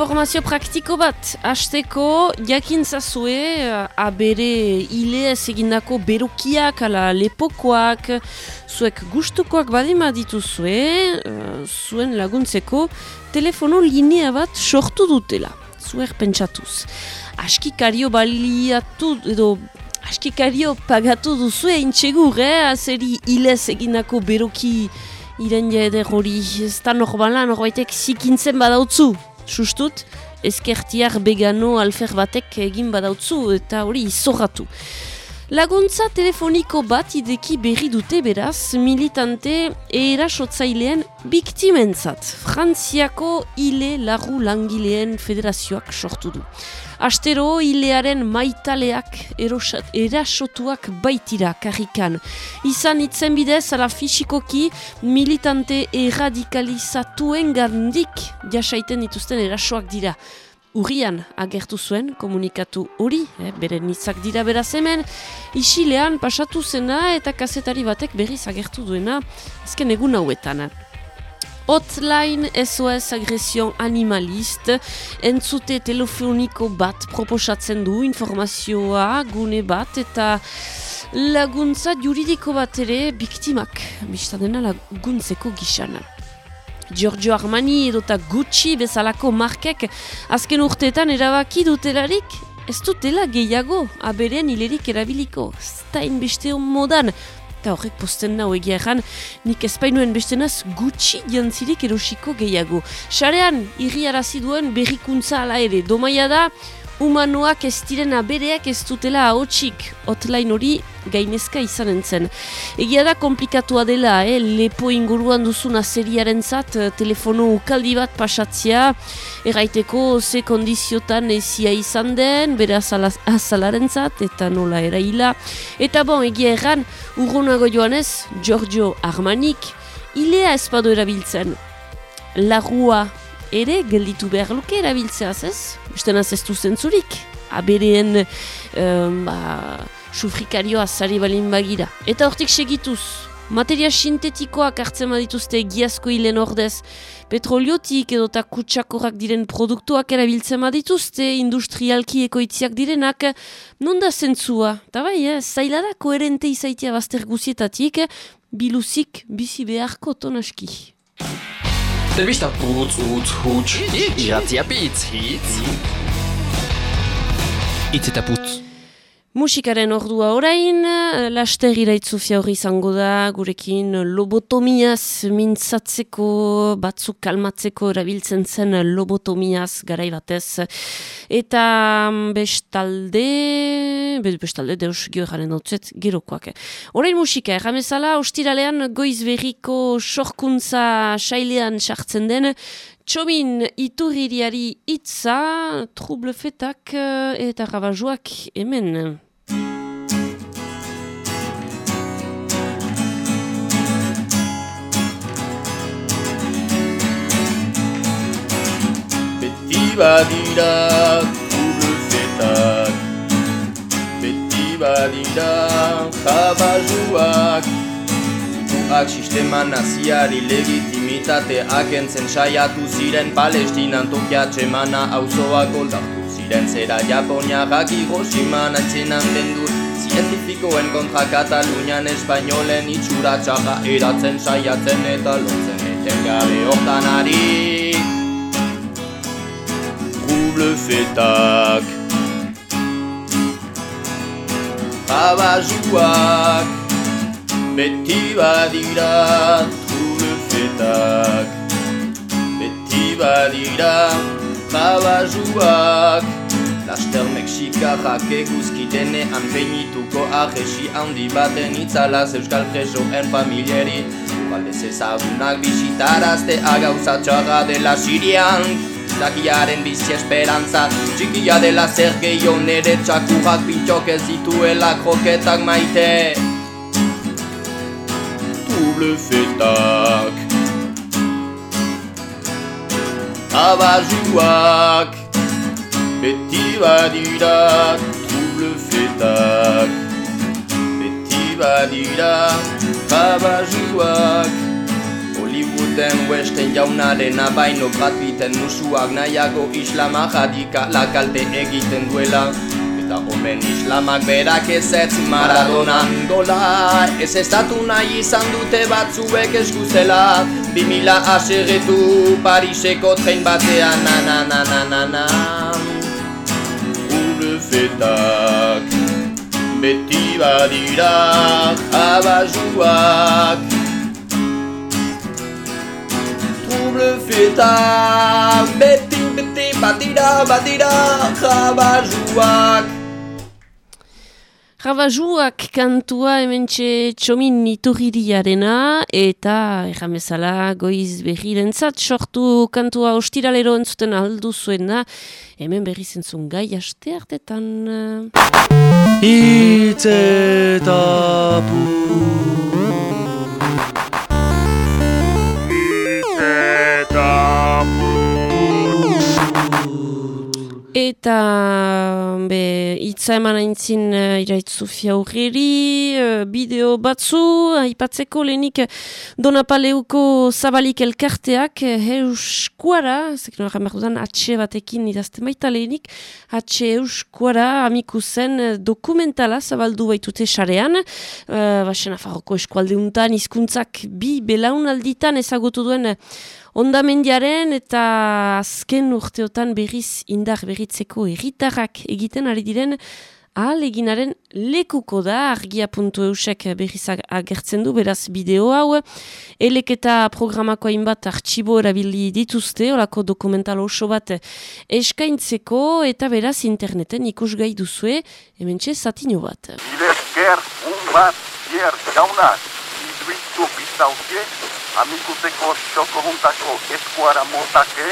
Informazio praktiko bat, hasteko jakin zazue eh, abere hile egindako berokiak ala lepokoak, zuek gustukoak badima dituzue, uh, zuen laguntzeko telefono linea bat sortu dutela, zuek pentsatuz. Askikario baliatu edo askikario pagatu duzue intxegur, eh? azeri hilez egindako beroki iren jaeder hori, ez da norbala, norbaitek zikintzen badautzu, sustut, ezkertiar begano alfer batek egin badautzu eta hori izorratu. Laguntza telefoniko bat ideki berri dute beraz militante erasotzailean biktimentzat. Frantziako hile lagu langileen federazioak sortu du. Astero hilearen maitaleak erosat, erasotuak baitira karrikan. Izan itzen bidez ala fisikoki militante erradikalizatuen gandik jasaiten dituzten erasoak dira. Urian agertu zuen komunikatu hori, eh, bere nitzak dira beraz hemen, isilean pasatu zena eta kazetari batek berriz agertu duena, ezken egun hauetan. Hotline SOS Agresion Animalist, entzute telefoniko bat proposatzen du informazioa, gune bat eta laguntza juridiko bat ere biktimak, biztadena laguntzeko gixana. Giorgio Armani edota Gucci bezalako markek azken urteetan erabaki dutelarik ez dutela gehiago aberen hilerik erabiliko. Zain beste modan. Eta horrek posten nahu egia erran, nik ezpainuen bestenaz gutxi jantzirik erosiko gehiago. Sarean, irri duen berrikuntza ala ere. Domaia da, humanoak ez diren abereak ez dutela haotxik hotline hori gainezka izanen zen. Egia da komplikatua dela, eh? lepo inguruan duzuna seriaren zat, eh, telefono ukaldi bat pasatzea, erraiteko ze kondiziotan ezia izan den, bere azalaren zat, eta nola eraila. Eta bon, egia erran, urrunago joanez, Giorgio Armanik, ilea espado erabiltzen. Larua ere gelditu behar luke erabiltzeaz ez? Usten ez du zentzurik. Abereen um, ba, sufrikarioa zari balin bagira. Eta hortik segituz, materia sintetikoak hartzen badituzte giazko hilen ordez, petroliotik edo eta kutsakorrak diren produktuak erabiltzen badituzte, industrialki ekoitziak direnak, non da zentzua? Eta bai, eh, zaila da koherente izaitia bazter guzietatik, biluzik bizi beharko tonaski. Telebista putz, utz, huts, iratzia pitz, hitz. Itz eta putz. Musikaren ordua orain, laster iraitzufia hori izango da, gurekin lobotomiaz mintzatzeko, batzuk kalmatzeko erabiltzen zen lobotomiaz garai batez. Eta mm, bestalde, bestalde, deus gehoaren dutzet, gerokoak. Orain musika, erramezala, ostiralean goiz berriko sorkuntza sailean sartzen den, Txomin ituririari itza, truble fetak eh, eta rabajoak hemen. Beti badira truble fetak Beti badira rabajoak Ak sistema naziari legitimitate akentzen saiatu ziren Palestinan tokia txemana auzoak oldatu ziren Zera Japonia jaki Hiroshima nantzenan dendur Zientifikoen kontra Katalunian Espainolen itxura txaja eratzen saiatzen eta lotzen eten gabe hortan ari. Ruble fetak Abajuak Beti badira tulefetak Beti badira jabazuak Laster Mexikarrak eguzkitenean peinituko ahesi handi baten itzalaz Euskal presoen familieri Baldez ezagunak bisitarazte agauza txarra dela Sirian. Zakiaren bizi esperantza Txikia dela zer gehiago nere txakurrak pintxok ez dituela kroketak maite double fetak Abajuak Beti badira double fetak Beti badira Olibu ziguten Westen jaunaren abaino gratuiten musuak nahiago islama jadikala kalte egiten duela Eta omen islamak berak ez ez Maradona. Gola Ez estatu nahi izan dute batzuek eskuzela Bi mila asegetu Pariseko tren batean na na na na na na. Urfetak beti badira abajuak Trouble feta, beti, beti, badira, badira, jabajuak Rabajuak kantua hemen txomin iturririarena eta erramezala goiz berrirentzat sortu kantua ostiralero entzuten aldu zuena hemen berri zentzun gai aste hartetan. Itzetapu Eta be, itza eman aintzin uh, iraitzu fiaurreri, uh, bideo batzu, aipatzeko lehenik Donapaleuko zabalik elkarteak, uh, euskuara, zekin horren behar dudan, atxe batekin idazten baita lehenik, atxe euskuara amiku zen dokumentala zabaldu baitute sarean, uh, basen afarroko eskualdeuntan, izkuntzak bi belaunalditan ezagutu duen Ondamendiaren eta azken urteotan berriz indar berritzeko erritarrak egiten ari diren ahaleginaren lekuko da argia puntu eusek berriz agertzen du, beraz bideo hau. Elek eta programako hainbat artxibo erabili dituzte, olako dokumental oso bat eskaintzeko eta beraz interneten ikus gai duzue, hemen txe zatino bat. Ilesker, un bat, hier, jaunak, iduitu bizauke, amikuteko xoko juntako eskuara motake,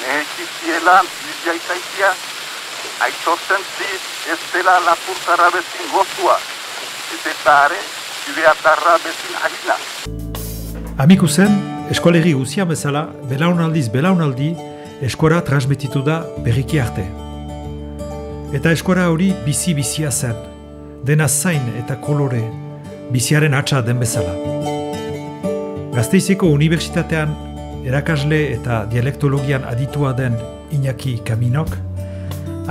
nehekiziela, bizia izaitia, aitortzen zi ez dela lapurtara bezin gozua, ez eta are, zibeatarra bezin harina. Amiku zen, eskolegi guzia bezala, belaunaldiz belaunaldi, eskora transmititu da berriki arte. Eta eskora hori bizi-bizia zen, dena zain eta kolore, biziaren atxa den bezala. Gazteizeko Unibertsitatean erakasle eta dialektologian aditua den Iñaki Kaminok,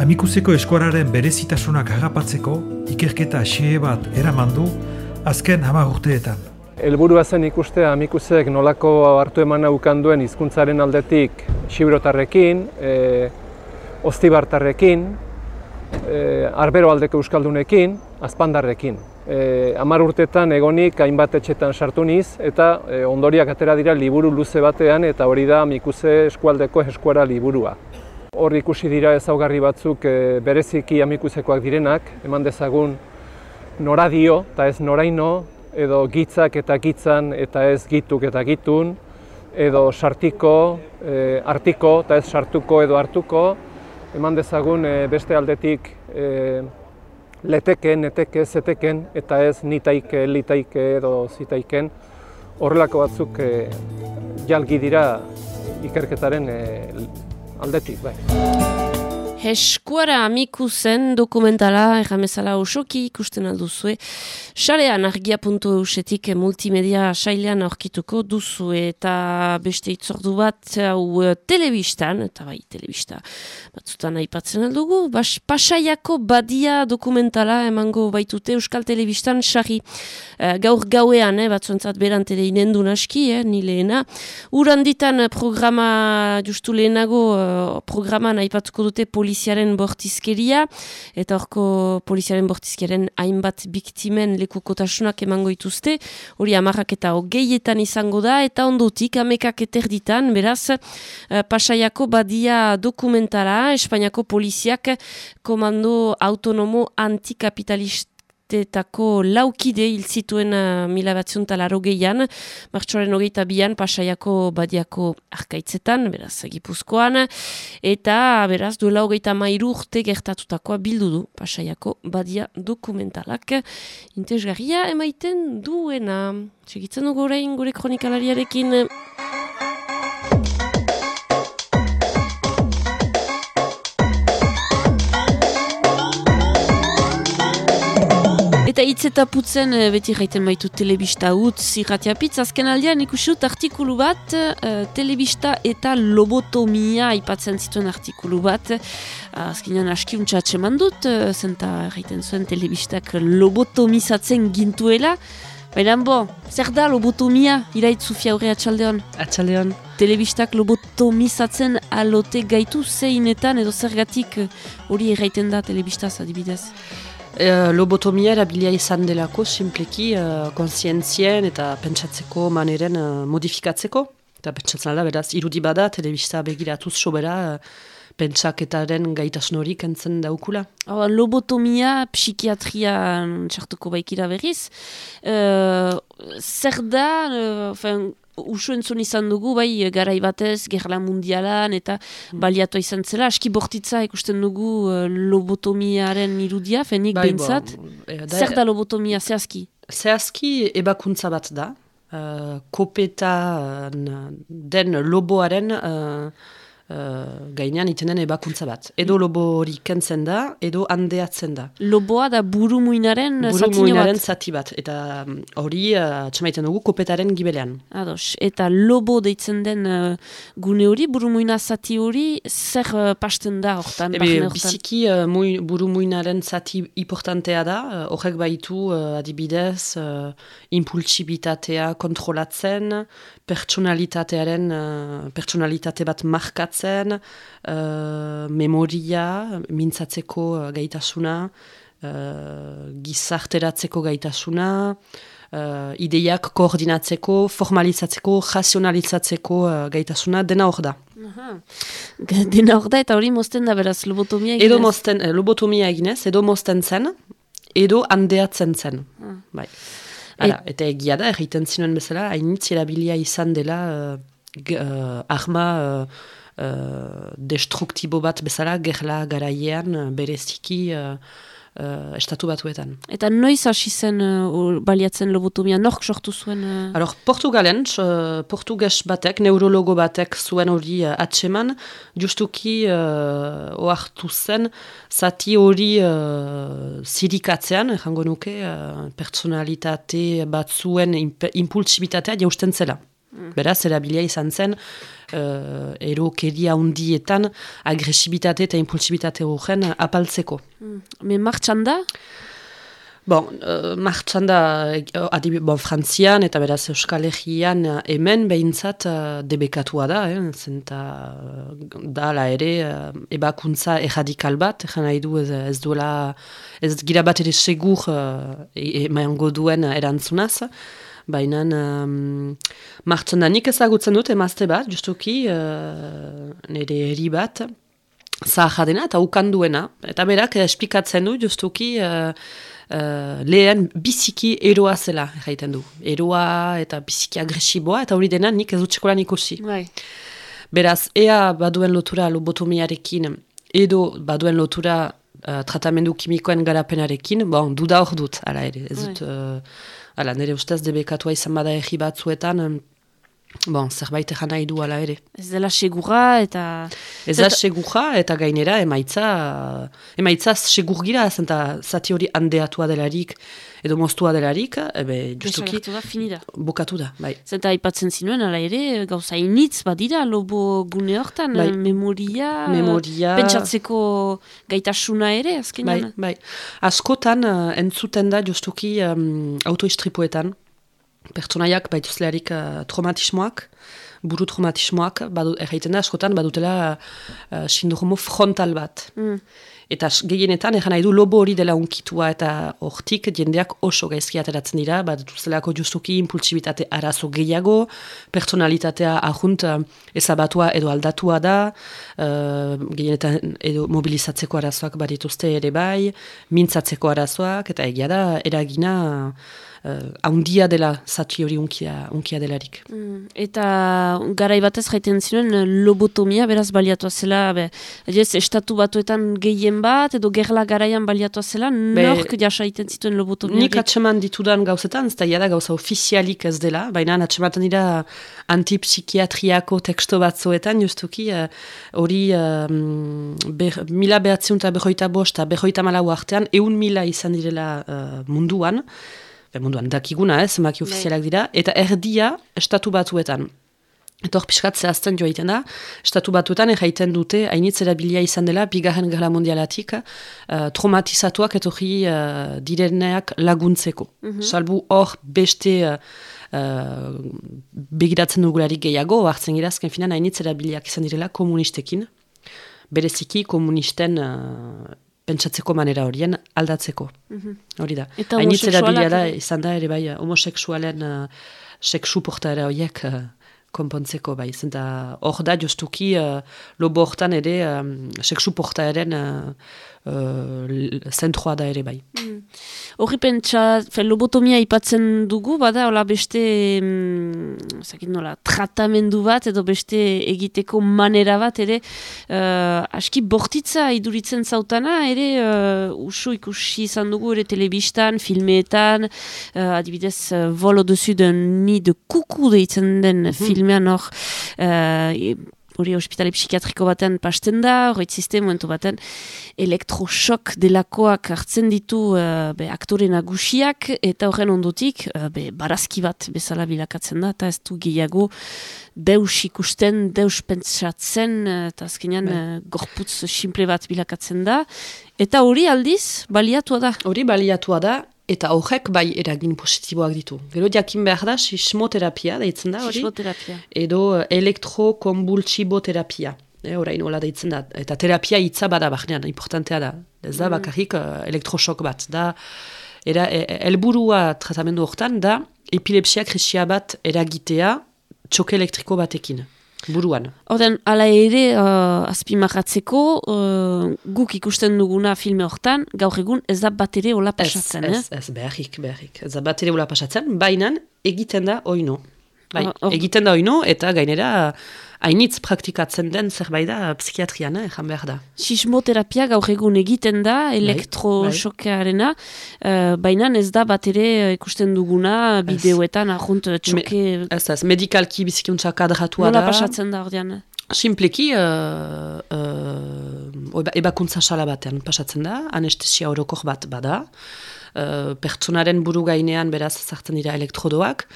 amikuzeko eskoraren berezitasunak agapatzeko ikerketa xehe bat eraman du azken hama urteetan. Elburua zen ikustea amikuzek nolako hartu eman ukan duen hizkuntzaren aldetik xibrotarrekin, e, ostibartarrekin, e, arbero aldeko euskaldunekin, azpandarrekin e, amar urtetan egonik hainbat etxetan sartu niz eta e, ondoriak atera dira liburu luze batean eta hori da amikuze eskualdeko eskuara liburua. Hor ikusi dira ezaugarri batzuk e, bereziki amikuzekoak direnak, eman dezagun noradio eta ez noraino, edo gitzak eta gitzan eta ez gituk eta gitun, edo sartiko, e, artiko eta ez sartuko edo hartuko, eman dezagun e, beste aldetik e, leteken, neteke, zeteken, eta ez nitaike, litaike edo zitaiken, horrelako batzuk e, jalgi dira ikerketaren e, aldetik. Bai. Eskuara amiku zen dokumentala erramezala osoki ikusten alduzue. Xalean argia.eusetik multimedia sailean aurkituko duzu eta beste itzordu bat hau uh, telebistan, eta bai telebista batzutan aipatzen aldugu, bas, pasaiako badia dokumentala emango baitute Euskal Telebistan xarri uh, gaur gauean, eh, batzuentzat berantele inendu naski, eh, ni lehena. Uranditan programa justu lehenago uh, programan aipatuko dute poli poliziaren bortizkeria, eta horko poliziaren bortizkeren hainbat biktimen lekukotasunak emango ituzte, hori amarrak eta hogeietan izango da, eta ondotik amekak eterditan, beraz, uh, pasaiako badia dokumentara, Espainiako poliziak komando autonomo antikapitalista urteetako laukide hil zituen uh, mila batzion talaro gehian, martxoaren hogeita bian pasaiako badiako arkaitzetan, beraz, gipuzkoan, eta beraz, duela hogeita mairu urte gertatutakoa bildu du pasaiako badia dokumentalak. Intezgarria emaiten duena. Txegitzen dugu gure kronikalariarekin. Eta hitz eta putzen eh, beti gaiten baitu telebista utz irratiapitz. Azken aldean ikusut artikulu bat, uh, telebista eta lobotomia aipatzen zituen artikulu bat. Uh, Azkenean askiuntza atseman dut, uh, zenta gaiten zuen telebistak lobotomizatzen gintuela. Baina bo, zer da lobotomia iraitzu fiaure atxaldeon? Atxaldeon. Telebistak lobotomizatzen alote gaitu zeinetan edo zergatik eh, hori erraiten da telebistaz adibidez? E, lobotomia erabilia izan delako, simpleki, uh, konsientzien eta pentsatzeko maneren uh, modifikatzeko. Eta pentsatzen da, beraz, irudi bada, telebista begiratuz sobera, uh, pentsaketaren gaitasun hori kentzen daukula. Oh, lobotomia, psikiatria txartuko baikira berriz. Uh, zer da, uh, usu entzun izan dugu, bai, garai batez, gerla mundialan, eta mm. baliatu izan zela, aski bortitza ikusten dugu uh, lobotomiaren irudia, fenik bai, behintzat. E, zer da lobotomia, zehazki? Zehazki ebakuntza bat da. Uh, kopeta den loboaren uh, gainean itenen ebakuntza bat. Edo lobo hori kentzen da, edo handeatzen da. Loboa da buru muinaren zati bat. zati bat. Eta mm, hori, uh, txamaiten dugu, kopetaren gibelean. Ados. Eta lobo deitzen den uh, gune hori, buru muina zati hori, zer uh, pasten da hortan? Ebe, biziki uh, mui, buru muinaren zati importantea da, horrek baitu uh, adibidez, uh, impulsibitatea kontrolatzen, pertsonalitatearen, uh, pertsonalitate bat markatzen, uh, memoria, mintzatzeko uh, gaitasuna, uh, gizarteratzeko gaitasuna, uh, ideiak koordinatzeko, formalizatzeko, razionalizatzeko uh, gaitasuna, dena hor da. Dena hor da eta hori mozten da beraz lobotomia eginez? Edo mozten, lobotomia eginez, edo mozten zen, edo handeatzen zen. Ah. Bai. Ara, Et, eta egia da, erraiten zinuen bezala, hainitz erabilia izan dela uh, uh, arma uh, uh, destruktibo bat bezala, gerla garaiean bereziki uh, uh, estatu batuetan. Eta noiz hasi zen uh, baliatzen lobotomia, nork sortu zuen? Uh... Alor, Portugalen, uh, portuges batek, neurologo batek zuen hori uh, atseman, justuki uh, oartu zen, zati hori uh, zirikatzean, errango nuke, uh, personalitate bat zuen impulsibitatea jausten zela. Mm. Beraz, erabilia izan zen, uh, erokeria hundietan agresibitate eta impulsibitate horren apaltzeko. Mm. Me martxan da? Bon, uh, martxan da, uh, bon, frantzian eta beraz euskal egian hemen behintzat uh, debekatua da, eh? zenta uh, da la ere uh, ebakuntza erradikal bat, ezan nahi du ez, ez duela, ez gira bat ere segur uh, e, e, duen erantzunaz, Baina um, martzen da nik ezagutzen dut emazte bat, justuki uh, nire herri bat, zaha dena eta ukanduena. Eta berak espikatzen du justuki uh, uh, lehen biziki eroa zela erraiten du. Eroa eta biziki agresiboa eta hori dena nik ez utxekolan ikusi. Bai. Beraz, ea baduen lotura lobotomiarekin edo baduen lotura uh, tratamendu kimikoen garapenarekin, bon, duda hor dut, ala ere. Ez bai. dut... Uh, Hala, nire ustez debekatua izan bada egi batzuetan, bon, zerbait egan nahi du ala ere. Ez dela segura eta... Ez da segura eta gainera emaitza, emaitza segur gira, zenta zati hori handeatua delarik, edo moztua delarik, ebe, justuki, da, finida. bukatu da, bai. Zenta aipatzen zinuen, ala ere, gauza initz badira, lobo gune hortan, bai. memoria, memoria, pentsatzeko gaitasuna ere, azkenean. Bai, bai. Askotan, uh, entzuten da, justuki, um, autoistripuetan, pertsonaiak baituzlearik uh, traumatismoak, buru traumatismoak, badu, erraiten da, askotan, badutela uh, sindromo frontal bat. Mm. Eta gehienetan, egan nahi du lobo hori dela unkitua eta hortik jendeak oso gaizki ateratzen dira, bat duztelako justuki impulsibitate arazo gehiago, personalitatea ahunt ezabatua edo aldatua da, uh, gehienetan edo mobilizatzeko arazoak badituzte ere bai, mintzatzeko arazoak, eta egia da, eragina haundia dela zati hori unkia, unkia delarik. Mm, eta garai batez jaiten zinuen lobotomia beraz baliatua zela, be, ez, estatu batuetan gehien bat, edo gerla garaian baliatua zela, nork jasa jaiten zituen lobotomia? Nik atseman ditudan gauzetan, ez da jada gauza ofizialik ez dela, baina atsematen dira antipsikiatriako teksto batzuetan, justuki eh, hori uh, ber, mila behatziun eta berroita bost, berroita malau artean, eun mila izan direla uh, munduan, munduan dakiguna ez, maki bai. ofizialak dira, eta erdia estatu batuetan. Eta hor piskat zehazten joa da, estatu batuetan erraiten dute, hainitz erabilia izan dela, bigarren gerla mondialatik, uh, traumatizatuak etorri uh, direneak laguntzeko. Mm Salbu hor beste uh, uh, begiratzen dugularik gehiago, hartzen gira, azken finan hainitz erabiliak izan direla komunistekin, bereziki komunisten pentsatzeko manera horien aldatzeko. Mhm. Hori da. Eta homoseksualak? izan da ere bai, homoseksualen uh, seksu portaera horiek uh, konpontzeko bai. Zenta hor da joztuki uh, lobo hortan ere um, seksu portaeren uh, uh, zentroa da ere bai. Mm. Horri pentsa, lobotomia ipatzen dugu, bada, hola beste, mm, zakit nola, tratamendu bat, edo beste egiteko manera bat, ere, uh, aski bortitza iduritzen zautana, ere, uh, usu ikusi izan dugu, ere telebistan, filmeetan, uh, adibidez, uh, volo desu den ni de kuku deitzen den mm filmean hor, uh, hori ospitale psikiatriko baten pasten da, hori ziste momentu baten elektrosok delakoak hartzen ditu uh, be, aktore nagusiak eta horren ondotik uh, be, barazki bat bezala bilakatzen da eta ez du gehiago deus ikusten, deus pentsatzen uh, eta azkenean uh, gorputz simple bat bilakatzen da eta hori aldiz baliatua da. Hori baliatua da Eta horrek bai eragin positiboak ditu. Gero jakin behar da, sismoterapia deitzen da hori. Sismoterapia. Edo eh, elektrokonbultsiboterapia. E, orain hola deitzen da. Eta terapia hitza bada bahnean, importantea da. Ez da mm. bakarrik uh, elektrosok bat. Da, era, e, e, elburua tratamendu hortan da, epilepsia krisia bat eragitea txoke elektriko batekin buruan. Horten, ala ere, uh, azpimarratzeko, uh, guk ikusten duguna filme hortan, gaur egun ez da bat ere hola pasatzen, ez, ez, ez, beharrik, beharrik. Ez da bat ere hola pasatzen, baina egiten da oino. Bai, egiten da oino, eta gainera hainitz praktikatzen den zerbait da psikiatriana, ezan behar da. Sismoterapia gaur egun egiten da, bai, elektroxokearena, bai. uh, baina ez da bat ere ikusten duguna bideoetan ahunt txoke... Me, ez ez, medikalki bizikuntza kadratua da. Nola pasatzen da ordean? Simpleki, uh, uh, ebakuntza sala batean pasatzen da, anestesia orokor bat bada, uh, pertsonaren buru gainean beraz zartzen dira elektrodoak,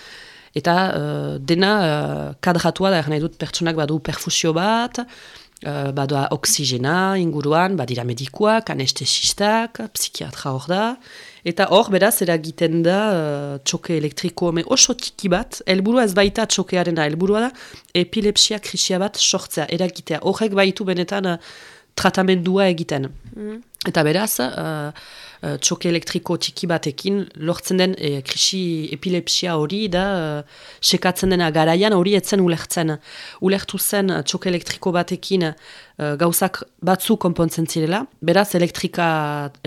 Eta uh, dena uh, kadratua da, nahi dut pertsonak badu perfusio bat, uh, badu oksigena inguruan, badira medikuak, anestesistak, psikiatra hor da. Eta hor, beraz, eragiten da uh, txoke elektriko me oso tiki bat, helburua ez baita txokearen da, helburua da epilepsia krisia bat sortzea, eragitea. Horrek baitu benetan uh, tratamendua egiten. Mm. Eta beraz, uh, txoke elektriko txiki batekin lortzen den e, krisi epilepsia hori da uh, sekatzen dena garaian hori etzen ulertzen. Ulertu zen txoke elektriko batekin uh, gauzak batzu konpontzen zirela, beraz elektrika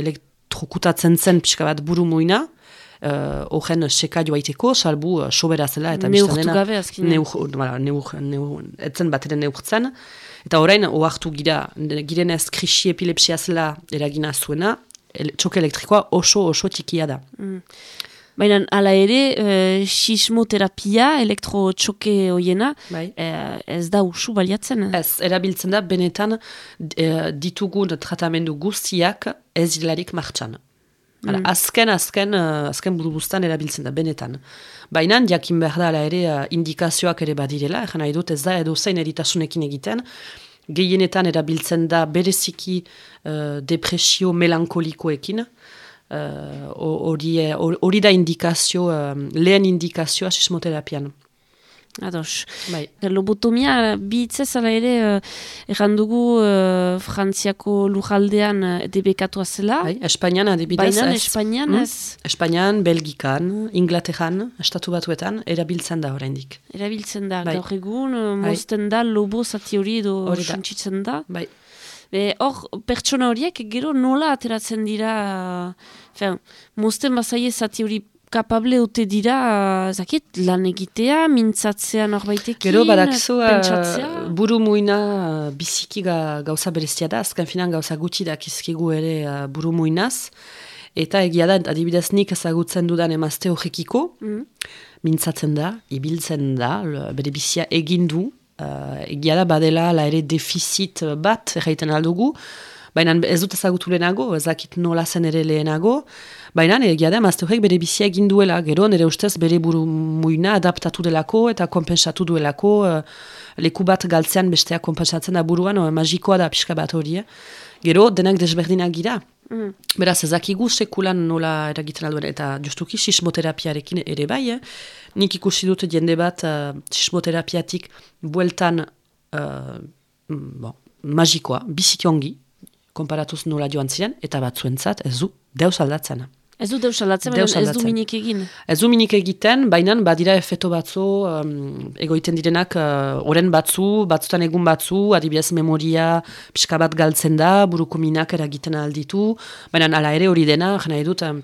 elektrokutatzen zen pixka bat buru muina, horren uh, seka joaiteko, salbu uh, sobera zela eta biztan dena. gabe azkin. etzen bat ere neurtzen. Eta orain, oartu gira, girenez krisi epilepsia zela eragina zuena, txoke elektrikoa oso oso txikia da. Mm. Baina, ala ere, e, sismoterapia, elektrotxoke hoiena, bai. Eh, ez da usu baliatzen? Ez, erabiltzen da, benetan e, ditugun tratamendu guztiak ez hilarik martxan. Mm. Azken, azken, azken burubustan erabiltzen da, benetan. Baina, jakin behar da, ala ere, indikazioak ere badirela, egan nahi dut ez da, edo zein eritasunekin egiten, gehienetan erabiltzen da bereziki uh, depresio melankolikoekin. Uh, hori da indikazio, uh, lehen indikazioa sismoterapian. Ados. Bai. Lobotomia, bi itzezala ere, uh, errandugu uh, frantziako lujaldean uh, debekatua zela. Bai, Espainian adibidez. Baina, Espainian hmm? ez? Espainian, Belgikan, Inglaterran, estatu batuetan, erabiltzen da oraindik. Erabiltzen da, bai. gaur egun, uh, mozten da, lobo zati hori edo santzitzen da. Bai. Hor, pertsona horiek gero nola ateratzen dira, uh, mozten bazaie zati hori kapable ute dira, zakit, lan egitea, mintzatzea norbaitekin, Gero pentsatzea? uh, buru muina uh, biziki ga, gauza berezia da, azken finan gauza gutxi dakizkigu ere uh, buru muinaz. Eta egia da, adibidez nik ezagutzen dudan emazte horrekiko, Mm. mintzatzen da, ibiltzen da, bere bizia egin du, uh, egia da badela la ere defizit bat erraiten aldugu, baina ez dut ezagutu lehenago, ezakit nola zen ere lehenago, baina egia da emazte horrek bere bizia egin duela, gero nire ustez bere buru muina adaptatu delako eta kompensatu duelako, uh, leku bat galtzean bestea kompensatzen da buruan, o, magikoa da pixka bat hori, eh. Gero denak desberdinak gira, Mm. Beraz, ezakigu sekulan nola eragiten alduen, eta justuki sismoterapiarekin ere bai, eh? nik ikusi dut jende bat uh, sismoterapiatik bueltan uh, mm, bon, magikoa, biziki ongi, konparatuz nola joan ziren, eta batzuentzat ez du deus aldatzen. Ez du deus aldatzen, Deus ez du aldatzen. minik egin. Ez du minik egiten, baina badira efeto batzu, um, egoiten direnak, uh, oren batzu, batzutan egun batzu, adibidez memoria pixka bat galtzen da, buruko minak eragiten alditu, baina ala ere hori dena, jena edut, um,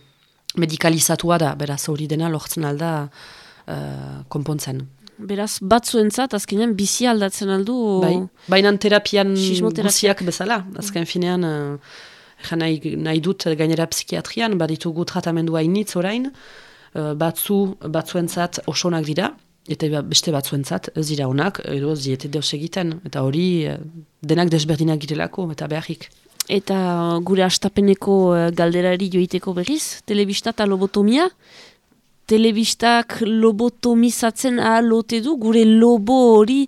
medikalizatua da, beraz hori dena lortzen alda uh, konpontzen. Beraz, batzuentzat, azkenean, bizi aldatzen aldu... Bai. Baina terapian guziak bezala, azken finean, uh, nahi, nahi dut gainera psikiatrian, baditugu tratamendua initz orain, uh, batzu, batzuentzat osonak dira, eta ba- beste batzuentzat ez dira onak, edo ez diete deus egiten, eta hori uh, denak desberdinak girelako, eta beharrik. Eta gure astapeneko eh, galderari joiteko berriz, telebista eta lobotomia. Telebistak lobotomizatzen ahalote du, gure lobo hori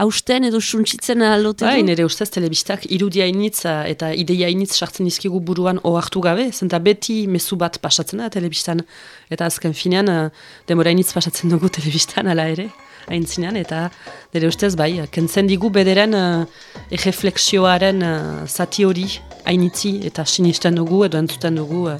hausten edo suntsitzen ahalote Bai, du. nire ustez telebistak irudia initz uh, eta ideia initz sartzen izkigu buruan ohartu gabe, zenta beti mezu bat pasatzen da telebistan. Eta azken finean, uh, demora initz pasatzen dugu telebistan ala ere, aintzinean, eta nire ustez bai, kentzen digu bederen uh, erreflexioaren uh, zati hori hainitzi eta sinisten dugu edo entzuten dugu uh,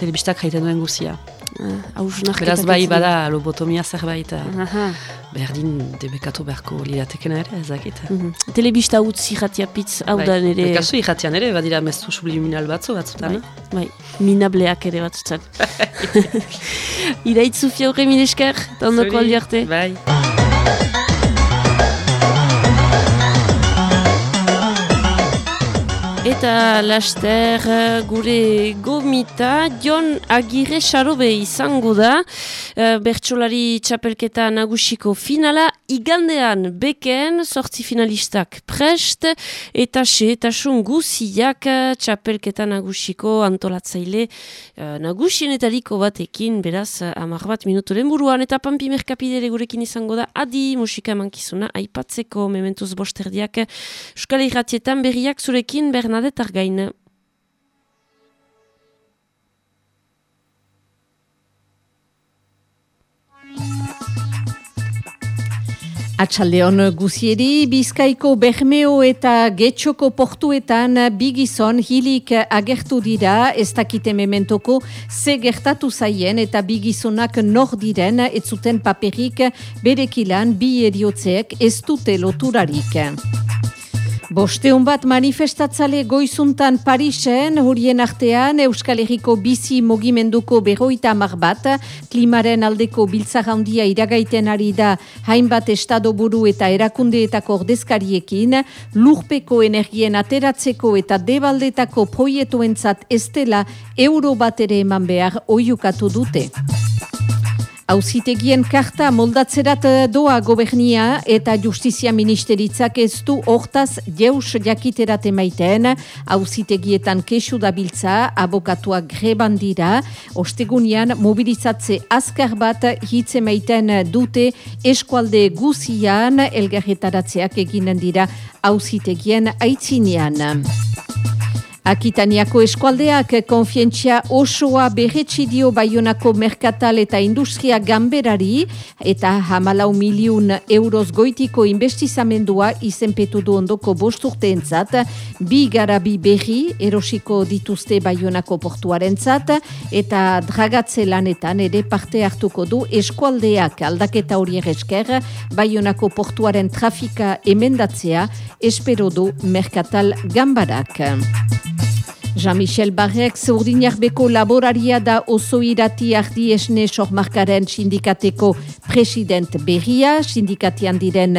telebistak jaiten duen guzia. Hausnarketak Beraz bai, bada lobotomia zerbait, uh, Aha. berdin debekatu beharko liatekena ere, ezakit. Mhm. Telebista utzi jatia pitz, hau da nire... Kasu irratian ere, badira mezu subliminal batzu batzutan. Bai, bai, minableak ere batzutan. Iraitzu fiaurre mil esker, eta ondoko aldi arte. Bai. Eta laster eh, gure gomita Jon Agirre Sarobe izango da eh, bertsolari txapelketa nagusiko finala igandean. Beken sortzi finalistak prest eta xe eta sun guziak eh, txapelketa nagusiko antolatzaile nagusienetariko batekin beraz hamar bat minuturen buruan. Eta pampi merkapidere gurekin izango da. Adi musika emankizuna aipatzeko mementuz bosterdiak Euskal Irratietan berriak zurekin Bernadette Argain. Atxaldeon guzieri, Bizkaiko Bermeo eta Getxoko portuetan bi gizon hilik agertu dira ez dakite mementoko ze gertatu zaien eta bi gizonak nor diren ez zuten paperik berekilan bi eriotzeek ez dute loturarik. Bosteun bat manifestatzale goizuntan Parisen, horien artean Euskal Herriko bizi mogimenduko berroita amar bat, klimaren aldeko biltzar iragaiten ari da hainbat estadoburu eta erakundeetako ordezkariekin, lurpeko energien ateratzeko eta debaldetako proiektuentzat ez dela euro bat ere eman behar oiukatu dute. Auzitegien karta moldatzerat eh, doa gobernia eta justizia ministeritzak ez du hortaz jeus jakiterat emaiten, auzitegietan kesu dabiltza, abokatuak greban dira, ostegunian mobilizatze azkar bat hitz emaiten dute eskualde guzian elgarretaratzeak eginen dira auzitegien aitzinean. Akitaniako eskualdeak konfientzia osoa berretsi dio Baionako merkatal eta industria gamberari eta hamalau miliun euroz goitiko investizamendua izenpetu du ondoko bosturteentzat, bi garabi berri erosiko dituzte Baionako portuarentzat eta dragatze lanetan ere parte hartuko du eskualdeak aldaketa hori esker Baionako portuaren trafika emendatzea espero du merkatal gambarak. Jean-Michel Barrek zeurdinarbeko laboraria da oso irati ardi esne sohmarkaren sindikateko president berria, sindikatian diren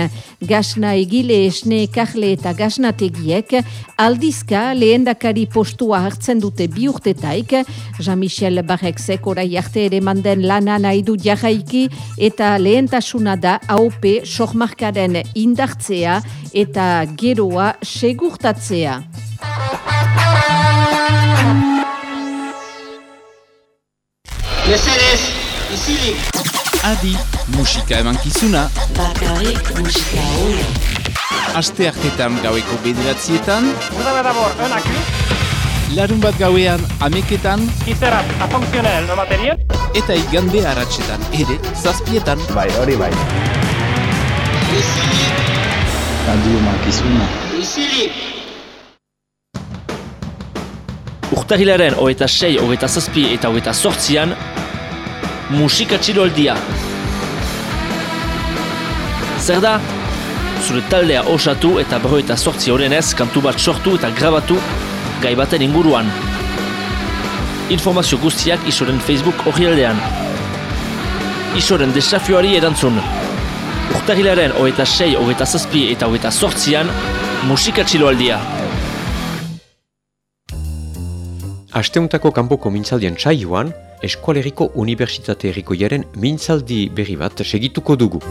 gasna egile esne ekarle eta gasnategiek, aldizka lehendakari postua hartzen dute bi urtetaik, Jean-Michel Barrek zek orai arte ere manden lana nahi du jarraiki eta lehentasuna da AOP sohmarkaren indartzea eta geroa segurtatzea. Mesedez, izilik! Adi, musika eman kizuna. Bakarrik musika hori. Aste hartetan gaueko bederatzietan. D'abord un accu. Larun bat gauean ameketan. Qui sera a fonctionnel no materiel. Eta igande haratsetan ere zazpietan. Bai, hori bai. Izilik! Adi makizuna. Izilik! Urtahilaren hogeita sei, hogeita zazpi eta hogeita sortzian, musika txiroldia. Zer da? Zure taldea osatu eta berro eta sortzi horrenez kantu bat sortu eta grabatu gai baten inguruan. Informazio guztiak isoren Facebook hori aldean. Isoren desafioari erantzun. Urtahilaren hogeita sei, hogeita zazpi eta hogeita sortzian, musika txiloaldia. Asteuntako kanpoko mintzaldien saioan, Eskualeriko Unibertsitate Erikoiaren mintzaldi berri bat segituko dugu.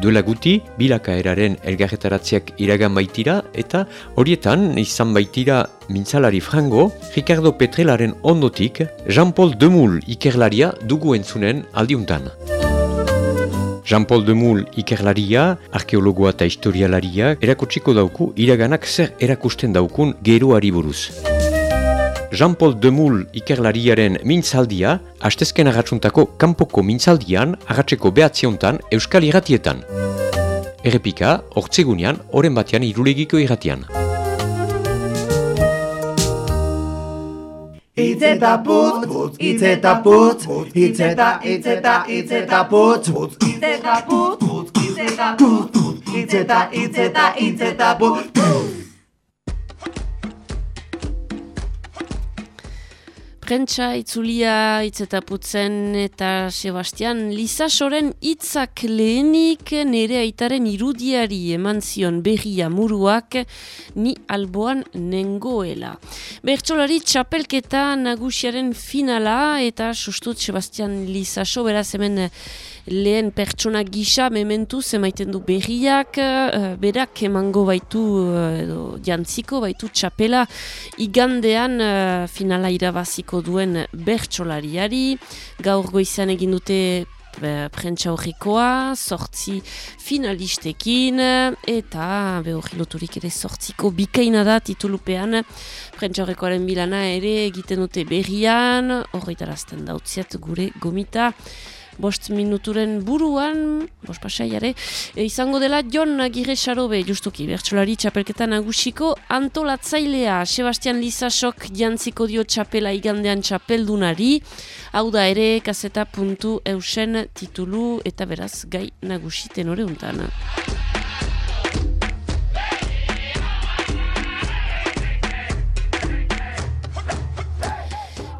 Duela guti, bilakaeraren elgarretaratzeak iragan baitira eta horietan izan baitira mintzalari frango, Ricardo Petrelaren ondotik, Jean-Paul Demoul ikerlaria dugu entzunen aldiuntan. Jean-Paul Demoul ikerlaria, arkeologoa eta historialaria, erakutsiko dauku iraganak zer erakusten daukun geroari buruz. Jean-Paul Demoul ikerlariaren mintzaldia, hastezken agatsuntako kanpoko mintzaldian agatzeko behatziontan Euskal Irratietan. Errepika, hortzegunean, oren batean irulegiko irratian. Itzeta putz, putz, itzeta putz, itzeta, itzeta, itzeta putz, putz, itzeta putz, putz, itzeta putz, itzeta, itzeta, itzeta putz, prentsa itzulia itzetaputzen eta Sebastian Lizasoren hitzak lehenik nere aitaren irudiari eman zion berria muruak ni alboan nengoela. Bertsolari txapelketa nagusiaren finala eta sustut Sebastian Lizaso beraz hemen lehen pertsona gisa mementu zemaiten du berriak, uh, berak emango baitu, uh, edo jantziko baitu txapela. Igandean uh, finala irabaziko duen bertsolariari, gaur goizan egin dute prentsa horrekoa, sortzi finalistekin, eta behori loturik ere sortziko bikaina da titulupean, prentsa horrekoaren bilana ere egiten dute berrian, horretarazten dautziat gure gomita, bost minuturen buruan, bost pasaiare, e, izango dela Jon Agirre Sarobe, justuki, bertsolari txapelketa nagusiko, antolatzailea, Sebastian Lizasok jantziko dio txapela igandean txapeldunari, hau da ere, kaseta puntu eusen titulu eta beraz gai nagusiten hori untan.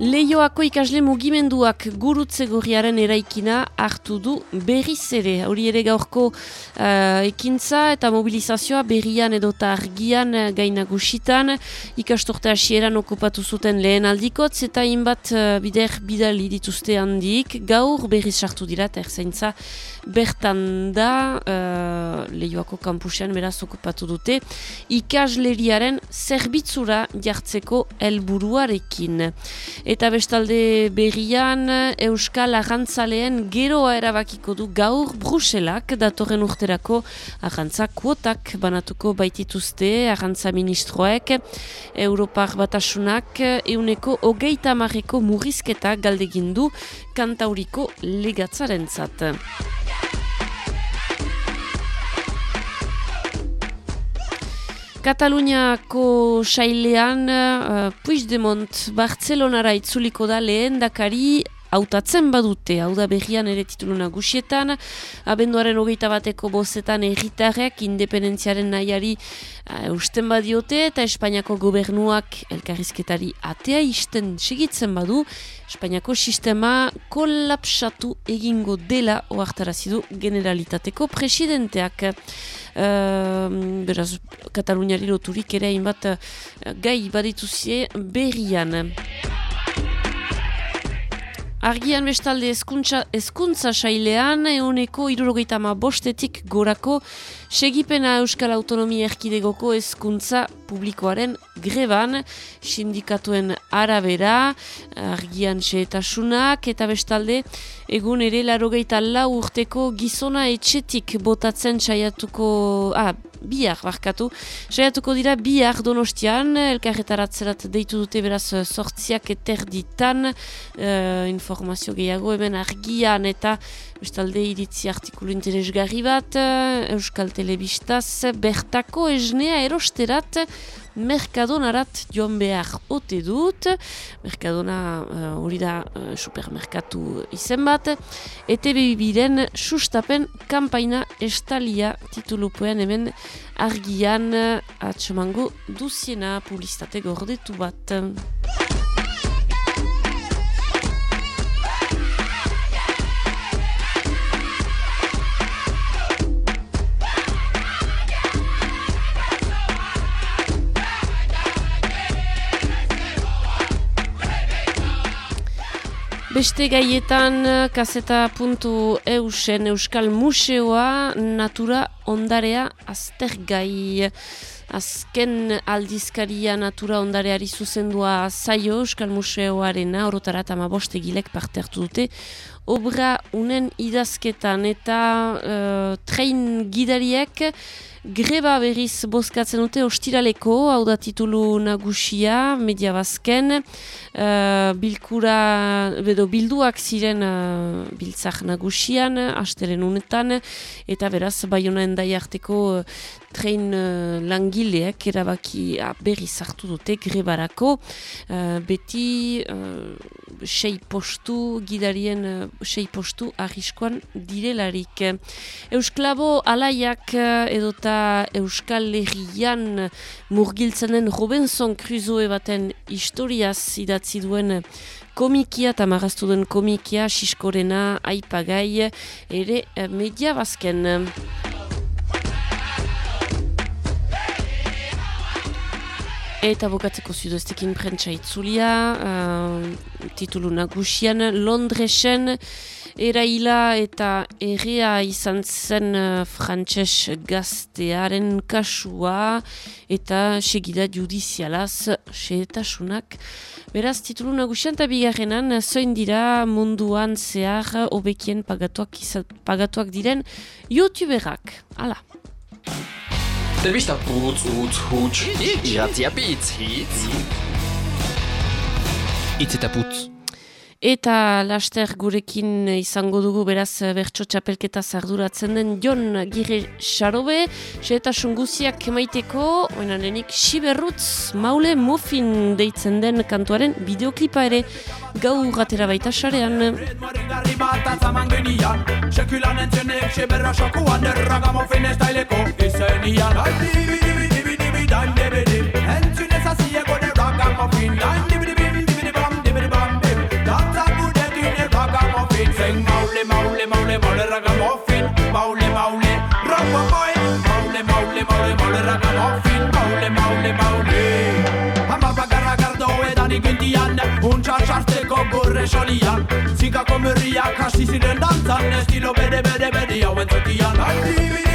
Leioako ikasle mugimenduak gurutze gorriaren eraikina hartu du berriz ere. Hori ere gaurko uh, ekintza eta mobilizazioa berrian edota argian uh, gainagusitan. Ikastorte hasieran okupatu zuten lehen aldikotz eta inbat uh, bider bidali dituzte handik. Gaur berriz sartu dira eta erzaintza bertan da uh, Leioako kampusean beraz okupatu dute. Ikasleriaren zerbitzura jartzeko helburuarekin. Eta bestalde berrian Euskal Arrantzaleen geroa erabakiko du gaur Bruselak datorren urterako arrantza kuotak banatuko baitituzte arrantza ministroek Europar batasunak euneko hogeita marreko murrizketa galdegindu kantauriko legatzaren zat. Kataluniako sailean uh, Puigdemont Bartzelonara itzuliko da lehen dakari hautatzen badute, hau da berrian ere titulu nagusietan, abenduaren hogeita bateko bozetan erritarrek independentziaren nahiari uh, usten badiote eta Espainiako gobernuak elkarrizketari atea isten segitzen badu, Espainiako sistema kolapsatu egingo dela oartarazidu generalitateko presidenteak. Uh, beraz, Kataluniari loturik ere hainbat uh, gai badituzie berrian. Argian bestalde eskuntza sailean, euneko irurogeita bostetik gorako segipena Euskal Autonomia Erkidegoko eskuntza publikoaren greban, sindikatuen arabera, argian xeetasunak, eta bestalde, egun ere larogeita lau urteko gizona etxetik botatzen saiatuko, ah, bihar barkatu. Saiatuko dira bihar donostian, elkarretaratzerat deitu dute beraz sortziak eterditan, uh, informazio gehiago hemen argian eta bestalde iritzi artikulu interesgarri bat, Euskal Telebistaz, bertako esnea erosterat, Merkadonarat joan behar ote dut, Merkadona hori da uh, supermerkatu izen bat, ete bebiren sustapen kampaina estalia titulupoen hemen argian atxemango duziena publizitate gordetu bat. Beste gaietan, kaseta puntu eusen Euskal Museoa natura ondarea aztergai. Azken aldizkaria natura ondareari zuzendua zaio Euskal Museoaren orotara eta parte hartu dute. Obra unen idazketan. Eta uh, train gidariek greba berriz bozkatzen dute ostiraleko, hau da titulu nagusia, media bazken, uh, bilkura, bedo, bilduak ziren uh, biltzak nagusian, asteren unetan, eta beraz, baionaen daiarteko uh, tren uh, langileak erabaki uh, berri zartu dute grebarako, uh, beti uh, sei postu, gidarien uh, sei postu arriskoan direlarik. Eusklabo alaiak uh, edota Euskal Herrian murgiltzen den Robinson Crusoe baten historiaz idatzi duen komikia eta marraztu den komikia Siskorena aipagai ere media bazken. Eta bokatzeko zuduestekin prentsa itzulia, uh, titulu nagusian, Londresen, eraila eta errea izan zen uh, frantses gaztearen kasua eta segida judizialaz seetasunak. Beraz, titulu nagusian eta bigarrenan, zoin dira munduan zehar obekien pagatuak, pagatuak diren youtuberak. Hala. Telebista putz, utz, huts, iratzia pitz, hitz. Itz eta putz. Eta laster gurekin izango dugu beraz bertso txapelketa zarduratzen den Jon Gire Xarobe, eta sunguziak maiteko, oinan denik Siberrutz Maule Muffin deitzen den kantuaren bideoklipa ere gau gatera baita de ragamuffin, Sing maule, maule, maule, maule, ragamuffin. Maule, maule, robo boy. Maule, maule, maule, maule, ragamuffin. Maule, maule, maule. Hamar bakarra gardo edan igintian Un txartxarteko gurre xolian Zikako murriak hasi ziren dantzan Estilo bere, bere, bere, hau entzutian Dibi,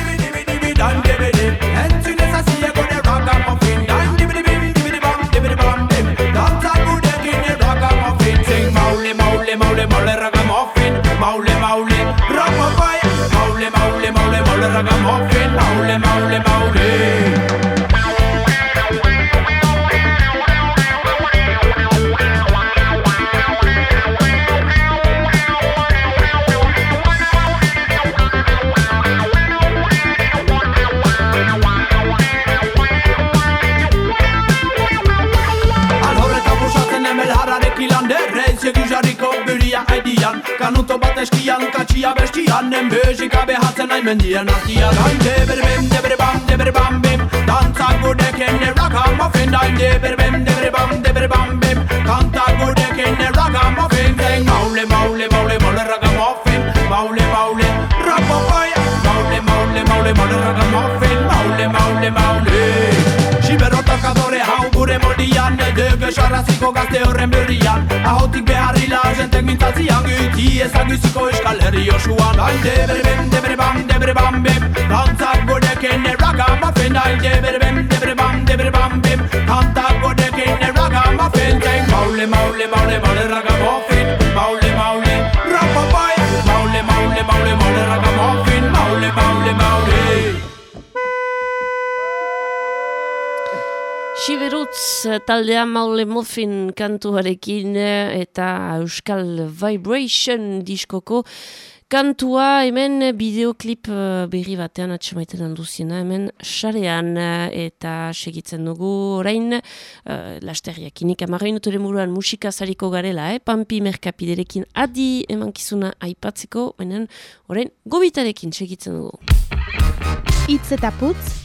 bestian, katxia bestianen Bezika behatzen nahi mendian artian Hain deberbem, deberbam, deberbam, bem Dantzak gureken errakan bafen Hain deberbem, deberbam, sarraziko gazte horren berrian Ahotik beharrila jentek mintzazian Giti ezagiziko eskal herri osuan Dain deber bem, deber bam, deber bam bim Dantzak gudekin ragamuffin Dain deber bem, deber bam, deber bam bim Kanta gudekin ragamuffin Deng maule, maule, maule, maule taldea Maule Muffin kantuarekin eh, eta Euskal Vibration diskoko kantua hemen bideoklip eh, berri batean atxemaiten handuziena hemen xarean eh, eta segitzen dugu orain uh, lasterriak inik amarrainutore muruan musika zariko garela, eh? Pampi merkapiderekin adi emankizuna aipatzeko, benen orain gobitarekin segitzen dugu. Itz eta putz,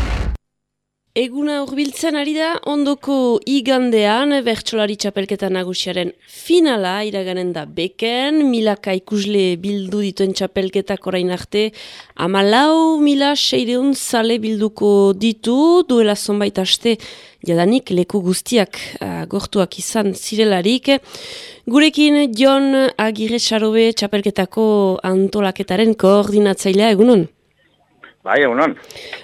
Eguna urbiltzen ari da, ondoko igandean, bertsolari txapelketa nagusiaren finala iraganen da beken, milaka ikusle bildu dituen txapelketak orain arte, amalau mila seireun zale bilduko ditu, duela zonbait aste, jadanik leku guztiak uh, gortuak izan zirelarik. Gurekin Jon Agirre Sarobe txapelketako antolaketaren koordinatzailea egunon? Bai, egunon.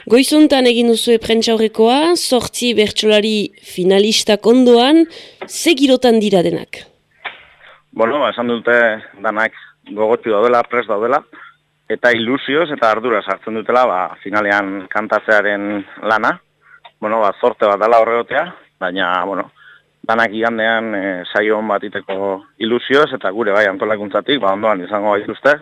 Goizuntan egin duzue prentsa horrekoa, sortzi bertsolari finalistak ondoan, ze girotan dira denak? Bueno, ba, esan dute danak gogotu daudela, pres daudela, eta ilusioz eta ardura sartzen dutela, ba, finalean kantatzearen lana. Bueno, ba, sorte bat dela horregotea, baina, bueno, danak igandean e, bat iteko ilusioz, eta gure bai antolakuntzatik, ba, ondoan izango gaituzte,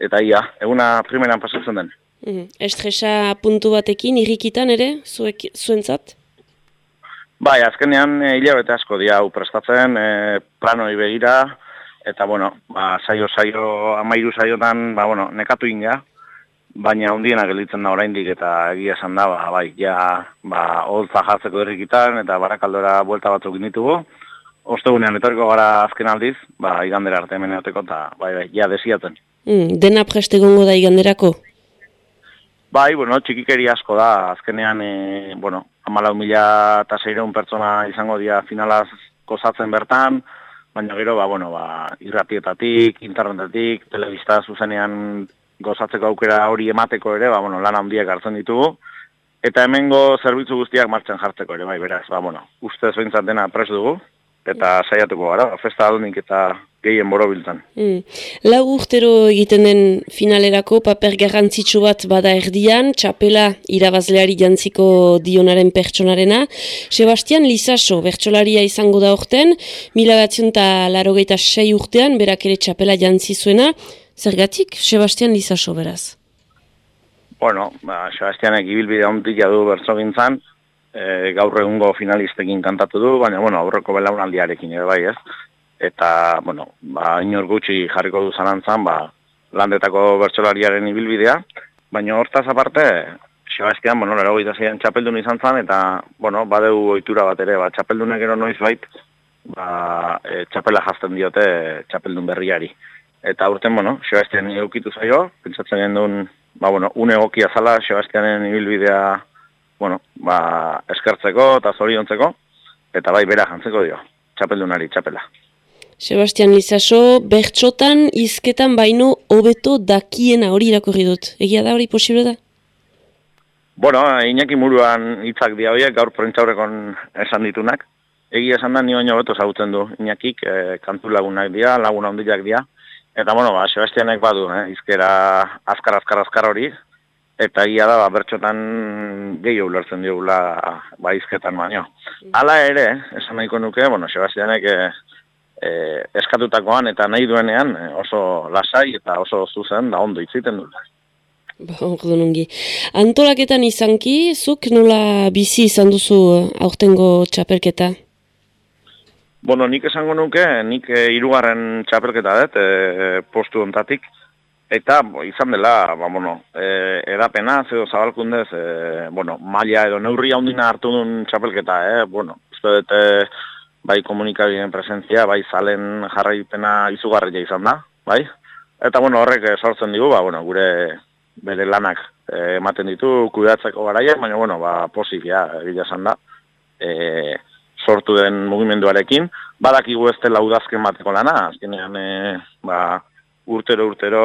eta ia, eguna primeran pasatzen den. Mm. Estresa puntu batekin, irrikitan ere, zuek, zuentzat? Bai, azkenean e, hilabete asko dia hau prestatzen, e, planoi begira, eta bueno, ba, saio saio amairu saiotan, ba, bueno, nekatu inga, baina hundiena gelditzen da oraindik eta egia esan da, ba, bai, ja, ba, holtza jartzeko irrikitan, eta barakaldora buelta batzuk ditugu, ostegunean etoriko gara azken aldiz, ba, igandera arte hemen eta bai, bai, ja, desiaten. Mm, dena preste gongo da iganderako? Bai, bueno, txikikeri asko da, azkenean, e, bueno, amalau mila eta seireun pertsona izango dira finalaz kozatzen bertan, baina gero, ba, bueno, ba, irratietatik, internetetik, telebista zuzenean gozatzeko aukera hori emateko ere, ba, bueno, lan handiak hartzen ditugu, eta hemengo zerbitzu guztiak martxan jartzeko ere, bai, beraz, ba, bueno, ustez behintzat dena pres dugu, eta saiatuko gara, festa adunik eta gehien borobiltzen. Mm. Lau urtero egiten den finalerako paper garrantzitsu bat bada erdian, txapela irabazleari jantziko dionaren pertsonarena. Sebastian Lizaso, bertsolaria izango da orten, mila batzion eta laro sei urtean, berak ere txapela jantzi zuena. Zergatik, Sebastian Lizaso beraz? Bueno, ba, Sebastianek ibilbide ondik du bertso gintzan, e, gaur egungo finalistekin kantatu du, baina, bueno, aurreko belaunaldiarekin ere bai ez eta, bueno, ba, inor gutxi jarriko du zalantzan, ba, landetako bertsolariaren ibilbidea, baina hortaz aparte, Sebastian, bueno, lero gaita ziren txapeldun izan zan, eta, bueno, badeu ohitura bat ere, ba, txapeldunek ero noiz bait, ba, e, txapela jazten diote txapeldun berriari. Eta urten, bueno, Sebastian eukitu zaio, pentsatzen gendun, ba, bueno, une egokia zala Sebastianen ibilbidea, bueno, ba, eskertzeko eta zoriontzeko, eta bai bera jantzeko dio, txapeldunari txapela. Sebastian Lizaso, bertxotan izketan baino hobeto dakiena hori irakurri dut. Egia da hori posible da? Bueno, Iñaki muruan hitzak dia horiek gaur prentxaurrekon esan ditunak. Egia esan da ni baino hobeto zagutzen du Iñakik, e, kantu lagunak dira, laguna hondiak dira. Eta bueno, ba, Sebastianek badu, eh, izkera azkar azkar azkar hori. Eta egia da, ba, bertxotan gehiago ulertzen diogula ba, izketan baino. Hala ere, esan nahiko nuke, bueno, Sebastianek... E, e, eskatutakoan eta nahi duenean e, oso lasai eta oso zuzen da ondo itziten du. Ba, nungi. Antolaketan izanki, zuk nola bizi izan duzu e, aurtengo txapelketa? Bueno, nik esango nuke, nik e, irugarren txapelketa dut, e, postu ontatik, eta bo, izan dela, ba, bueno, e, edapena, edo zabalkundez, e, bueno, maila edo neurri handina hartu duen txapelketa, eh? bueno, uste dut, e, bai komunikabideen presentzia, bai zalen jarraipena izugarria izan da, bai? Eta, bueno, horrek sortzen digu, ba, bueno, gure bere lanak e, ematen ditu kudatzeko garaia, baina, bueno, ba, posibia, egia esan da, e, sortu den mugimenduarekin, badakigu ez dela udazken bateko lana, azkenean e, ba, urtero urtero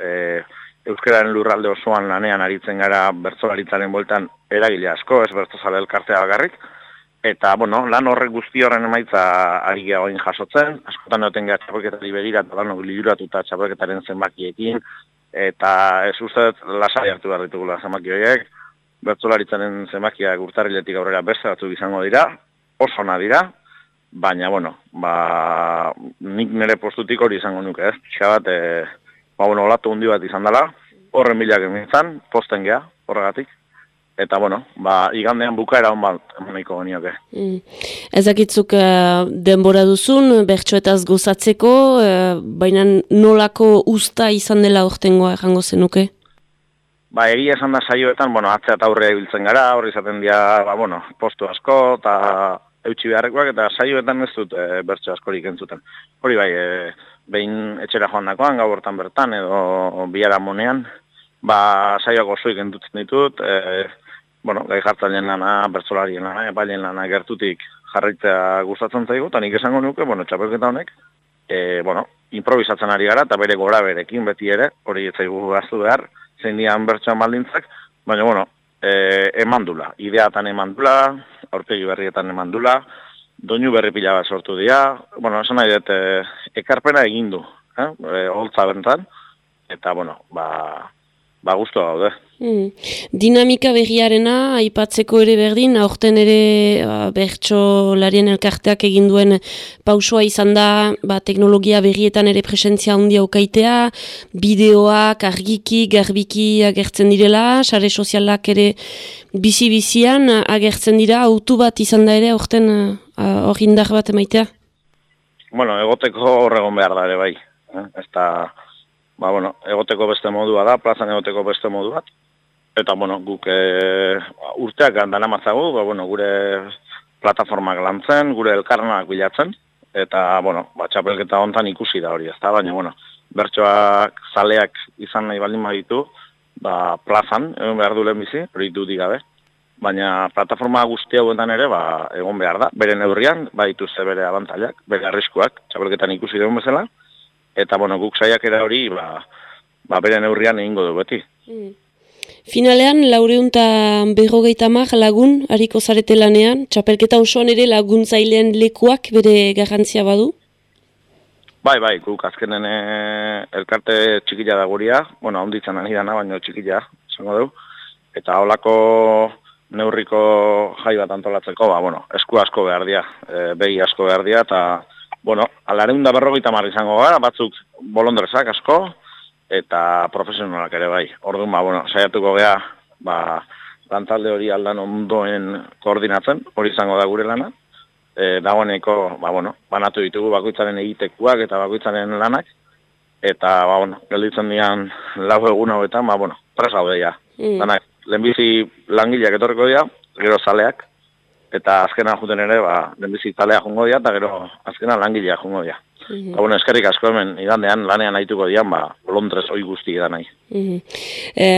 e, Euskararen lurralde osoan lanean aritzen gara bertzolaritzaren boltan eragile asko, ez bertzozale elkartea algarrik, eta bueno, lan horrek guzti horren emaitza ari gehoin jasotzen, askotan noten gara txapelketari begira, eta lan liuratu eta txapelketaren zenbakiekin, eta ez uste lasai hartu behar ditugula zenbaki horiek, bertzolaritzaren zenbakiak urtarriletik aurrera beste batzu izango dira, oso na dira, baina, bueno, ba, nik nire postutik hori izango nuke, ez? Bat, e, ba, bueno, olatu hundi bat izan dela, horren bilak emintzan, posten geha, horregatik. Eta, bueno, ba, igandean bukaera hon bat, emaniko genioke. Mm. Ezakitzuk uh, denbora duzun, bertsoetaz gozatzeko, uh, baina nolako usta izan dela ortengoa errango zenuke? Ba, egia esan da saioetan, bueno, atzea eta aurrea ibiltzen gara, horri izaten dira, ba, bueno, postu asko, eta eutxi beharrekoak, eta saioetan ez dut e, bertso askorik entzuten. Hori bai, e, behin etxera joan dakoan, gau hortan bertan, edo biara monean, ba, saioak osoik entutzen ditut, e, bueno, gai jartzailean lana, bertsolarien lana, epailen lana gertutik jarraitzea gustatzen zaigu, eta nik esango nuke, bueno, txapelketa honek, e, bueno, improvisatzen ari gara, eta bere gora berekin beti ere, hori ez zaigu gaztu behar, zein dian bertsoan baldintzak, baina, bueno, e, emandula, ideatan emandula, aurpegi berrietan emandula, doinu berri pila bat sortu dira, bueno, esan nahi dut, e, ekarpena egin du, eh? e, holtza bentan, eta, bueno, ba, ba guztu gaude. Hmm. Dinamika berriarena, aipatzeko ere berdin, aurten ere uh, bertso larien elkarteak egin duen pausua izan da, ba, teknologia berrietan ere presentzia handia okaitea, bideoak, argiki, garbiki agertzen direla, sare sozialak ere bizi-bizian agertzen dira, autu bat izan da ere aurten hor indar bat emaitea? Bueno, egoteko horregon behar da ere bai. Eh? Ez da, ba, bueno, egoteko beste modua da, plazan egoteko beste modu bat, Eta, bueno, guk e, urteak gandana mazagu, ba, bueno, gure plataformak lantzen, gure elkarnak bilatzen, eta, bueno, ba, txapelketa hontan ikusi da hori, ezta, baina, bueno, bertsoak zaleak izan nahi baldin baditu, ba, plazan, egon behar du bizi, hori du digabe, baina plataforma guzti hauetan ere, ba, egon behar da, bere neurrian, ba, dituzte bere abantailak, bere arriskuak, txapelketan ikusi dugu bezala, eta, bueno, guk saiak ere hori, ba, ba, bere neurrian egingo du beti. Mm. Finalean, laureunta berrogeita mar lagun, hariko zarete lanean, txapelketa osoan ere laguntzailean lekuak bere garrantzia badu? Bai, bai, guk azkenen eh, elkarte txikila da guria, bueno, ahonditzen ani dana, baina txikila, zango du, eta holako neurriko jai bat antolatzeko, ba, bueno, esku asko behar dia, e, begi asko behar dia, eta, bueno, alareunda berrogeita mar izango gara, batzuk bolondrezak asko, eta profesionalak ere bai. Orduan, ba, bueno, saiatuko gea, ba, lantalde hori aldan ondoen koordinatzen, hori izango da gure lana. E, dagoeneko, ba, bueno, banatu ditugu bakoitzaren egitekuak eta bakoitzaren lanak, eta, ba, bueno, gelditzen dian lau egun hauetan, ba, bueno, presa hau deia. Mm. Danak, lehenbizi langileak etorriko dira, gero zaleak, eta azkena juten ere, ba, lehenbizi zalea jungo dira, eta gero azkena langileak jungo dira. Mm bueno, eskerrik asko hemen, igandean, lanean haituko dian, ba, Londres hoi guzti edan nahi. Mm e,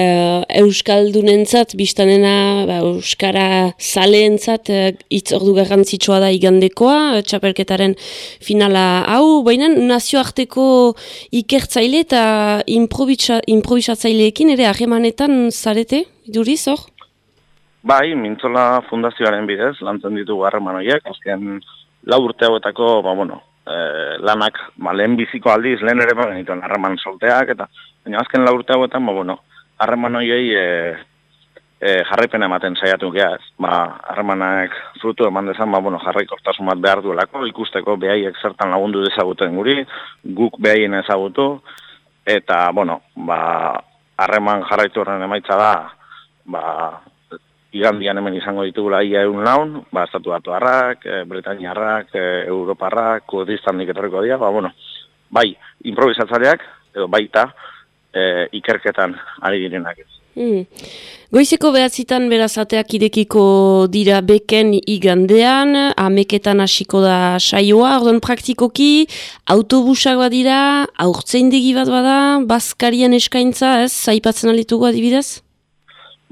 Euskaldunentzat, biztanena, ba, Euskara zaleentzat, e, hitz ordu garrantzitsua da igandekoa, txapelketaren finala hau, baina nazioarteko ikertzaile eta improvisatzaileekin ere harremanetan zarete, duriz hor? Bai, Mintzola Fundazioaren bidez, lantzen ditugu harreman horiek, azken lau urte hauetako, ba, bueno, e, lanak ba, lehen biziko aldiz, lehen ere ba, genituen harreman solteak, eta baina azken laurte hauetan, ba, bueno, harreman horiei e, e, jarraipen ematen saiatu geha. Ba, harremanak frutu eman dezan, ba, bueno, jarraik ortasun bat behar duelako, ikusteko behaiek zertan lagundu dezaguten guri, guk behaien ezagutu, eta, bueno, ba, harreman jarraitu horren emaitza da, ba, igandian hemen izango ditugula ia egun laun, ba, estatu batuarrak, e, Bretainiarrak, e, Europarrak, Kurdistandik etorriko dira, ba, bueno, bai, improvisatzareak, edo baita, e, ikerketan ari direnak ez. Mm. Goizeko behatzitan berazateak idekiko dira beken igandean, ameketan hasiko da saioa, ordon praktikoki, autobusak bat dira, aurtzeindegi bat bada, bazkarien eskaintza, ez, zaipatzen alitugu adibidez?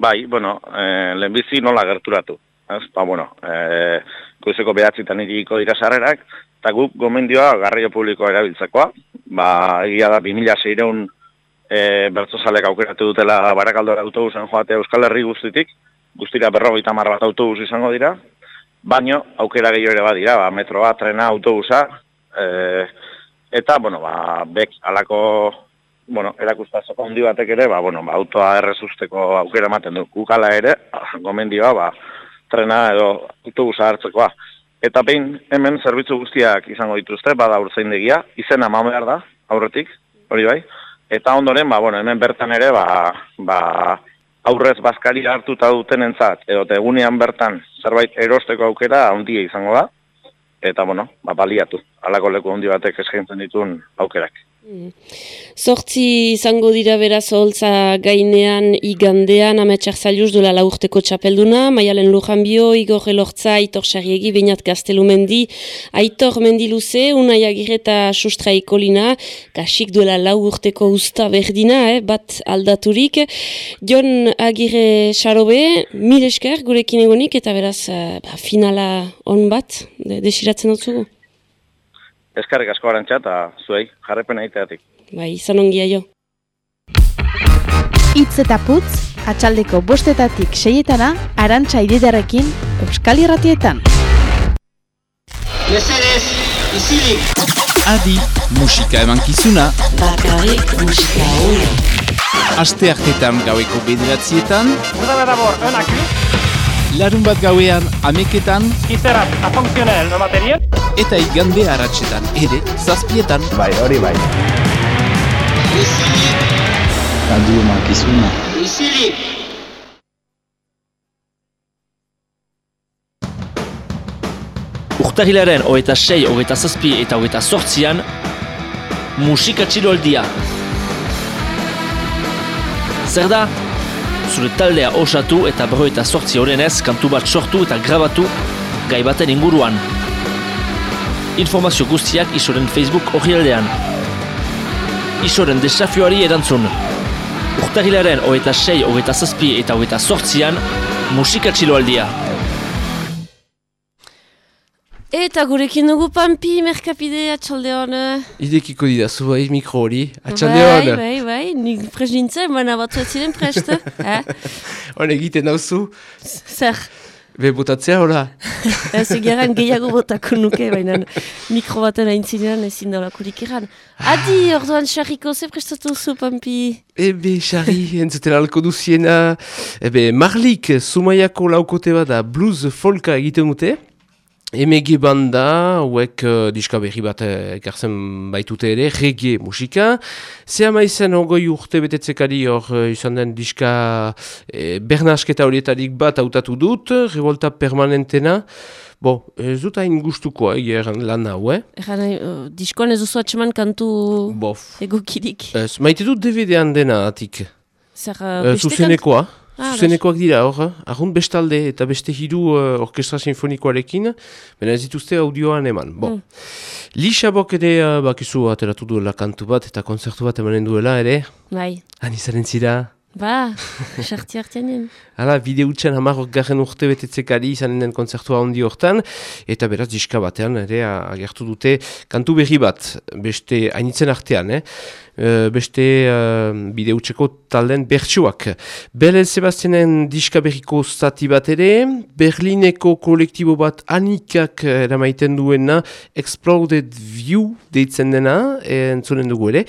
Bai, bueno, e, lehenbizi nola gerturatu. Ez? Ba, bueno, e, goizeko behatzitan iriko dira sarrerak, eta guk gomendioa garraio publikoa erabiltzekoa, ba, egia da 2006 e, bertzozalek aukeratu dutela barakaldora autobusen joatea Euskal Herri guztitik, guztira berrogeita mar bat autobus izango dira, baino aukera gehiago ere badira, ba, metroa, trena, autobusa, e, eta, bueno, ba, bek alako, bueno, erakustazoko handi batek ere, ba, bueno, ba, autoa errezusteko aukera ematen du. Gukala ere, gomendioa, ba, trena edo autobusa hartzekoa. Eta behin hemen zerbitzu guztiak izango dituzte, bada urtzaindegia, izena ma behar da, aurretik, hori bai, Eta ondoren, ba, bueno, hemen bertan ere, ba, ba, aurrez bazkari hartuta duten entzat, edo egunean bertan zerbait erosteko aukera handia izango da, eta, bueno, ba, baliatu, alako leku handi batek eskaintzen dituen aukerak. Zortzi izango dira beraz holtza gainean igandean ametsak zailuz duela laurteko txapelduna, maialen lujan bio, igor elortza, aitor sarriegi, bainat gaztelumendi, aitor mendiluze, unai agireta sustra ikolina, kasik duela laurteko usta berdina, eh, bat aldaturik. Jon agire xarobe, mil esker gurekin egonik, eta beraz uh, ba, finala on bat, desiratzen dut zugu. Eskarrik asko arantxa eta zuei, jarrepen egiteatik. Bai, izan ongia jo. Itz eta putz, atxaldeko bostetatik seietana, arantxa ididarekin, Euskal Irratietan. Mesedez, izilik! Adi, musika eman kizuna. Bakarrik musika hori. Aste hartetan gaueko bederatzietan. Un accus, Larun bat gauean ameketan. à fonctionnel le matériel. Eta igande haratsetan ere zazpietan. Bai, hori bai. Izilik! Radio Makizuna. Izilik! Urtahilaren hogeita sei, hogeita zazpi eta hogeita sortzian musika txiloaldia. Zer da? Zure taldea osatu eta berro eta sortzi horrenez kantu bat sortu eta grabatu gai baten inguruan. Informazio guztiak isoren Facebook hori aldean. Isoren desafioari erantzun. Urtahilaren hogeita sei, hogeita zazpi eta hogeita sortzian musika txiloaldia. Eta gurekin dugu pampi, merkapide, atxalde hona. Idekiko dira, zu bai mikro hori, atxalde Bai, bai, bai, nik prest nintzen, baina batzu ez ziren prest. eh? Hone egiten dauzu, Zer, be botatzea hola. ez egeran gehiago botako nuke, baina mikro baten aintzinean ezin daulakurik eran. Adi, orduan xarriko, ze prestatu zu, pampi? Ebe, xarri, entzutela alko duziena. Ebe, Marlik, Zumaiako laukote bat da blues folka egiten dute. MG banda, hauek uh, diska berri bat uh, ekartzen baitute ere, reggae musika. Zea maizen hogoi urte betetzekari hor uh, izan den diska eh, bernasketa horietarik bat hautatu dut, revolta permanentena. Bo, ez dut hain gustukoa, egeran lan hau, eh? Egan, uh, diskoan ez duzu atseman kantu Bof. egokirik. Ez, maite dut DVD-an dena atik. Zer, uh, Uh. Ah, Zuzenekoak dira hor, arrunt bestalde eta beste hiru uh, orkestra sinfonikoarekin, baina ez dituzte audioan eman. Bon. Mm. Lixabok ere, uh, bakizu, ateratu duela kantu bat eta konzertu bat emanen duela ere. Bai, Han izaren zira. ba, sarti hartianen. Hala, bide utxan hamarok garen urte betetzekari izanen den konzertua handi hortan, eta beraz diska batean ere agertu dute kantu berri bat, beste hainitzen artean, eh? Beste uh, bide utxeko talden bertsuak. Belen Sebastianen diska berriko zati bat ere, Berlineko kolektibo bat anikak eramaiten duena, Exploded View deitzen dena, entzunen dugu ere.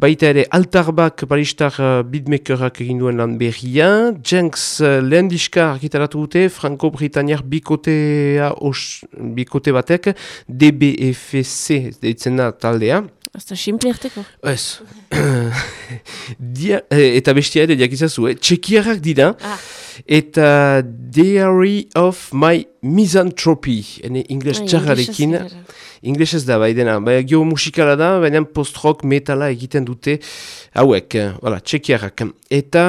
Baita ere, Altarbak Paristar uh, beatmakerak egin duen lan berria, Jenks uh, lehen diska argitaratu dute, Franco-Britaniar bikotea os, bikote batek, DBFC deitzen da taldea. Azta simple erteko. Ez. Dia, eta bestia ere diakizazu, eh? txekiarrak dira, Ah. eta Diary of My Misanthropy, ene ingles txarrarekin. Inglesez da, bai dena, bai geo musikala da, baina post-rock metala egiten dute hauek, voilà, txekiarrak. Eta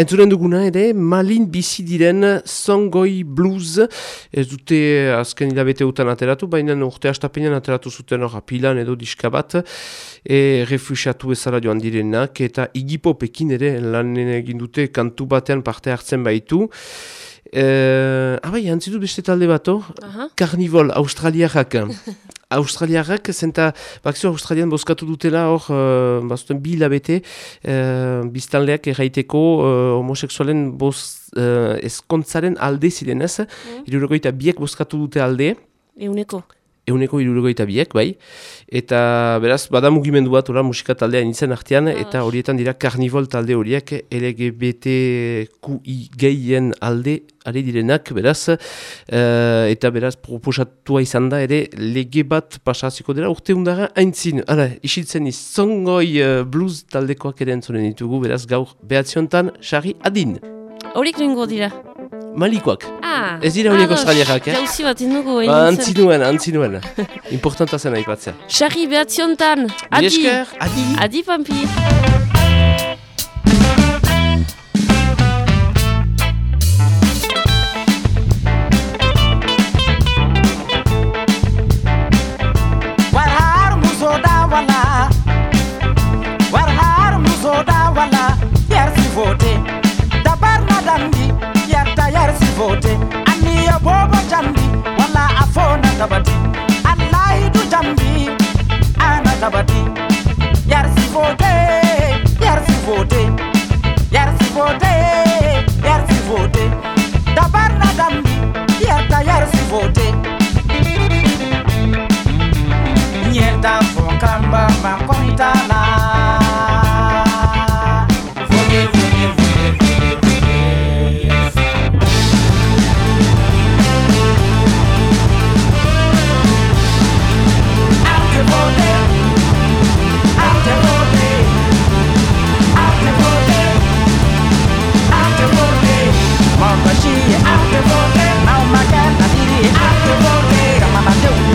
entzuren duguna ere, malin bizi diren Songoi Blues, ez dute azken hilabete utan ateratu, baina urte astapenean ateratu zuten hor apilan edo diska bat, e, refusiatu bezala joan direnak, eta igipopekin ere lan egin dute kantu batean parte hartzen baitu. Uh, abai, antzitut beste talde bato, Aha. Carnivol, australiarrak. australiarrak, zenta, bakzu australian bozkatu dutela hor, uh, bazuten bi hilabete, uh, biztanleak erraiteko uh, homoseksualen boz, uh, eskontzaren alde zirenez, mm. irurogoita biek bozkatu dute alde, Euneko. Euneko irurogoita biek, bai, eta beraz, bada mugimendu bat, ora, musika taldea nintzen artean, eta horietan dira Carnivol talde horiek LGBTQI gehien alde ari direnak, beraz, eh, eta beraz, proposatua izan da ere, lege bat pasaziko dela, urte undara, haintzin, ara, isiltzen izongoi uh, blues taldekoak ere entzunen ditugu, beraz, gaur behatziontan, xarri adin, Horik nengo dira. Malikoak. Ah, Ez dira horiek ados, australiarrak, eh? Jauzi bat indugu. Ba, antzinuen, antzinuen. Importanta zen aipatzea. Xarri behatziontan. Adi. esker, adi. Adi, Pampi. Vote. Ani ya bobo jambi Wala afona tabati. Allah du jambi Ana tabati. Yar si vote Yar si vote. Yar si vote Yar si vote. Dabar na dambi Yar ta yar si vote Nyerta fokamba makontala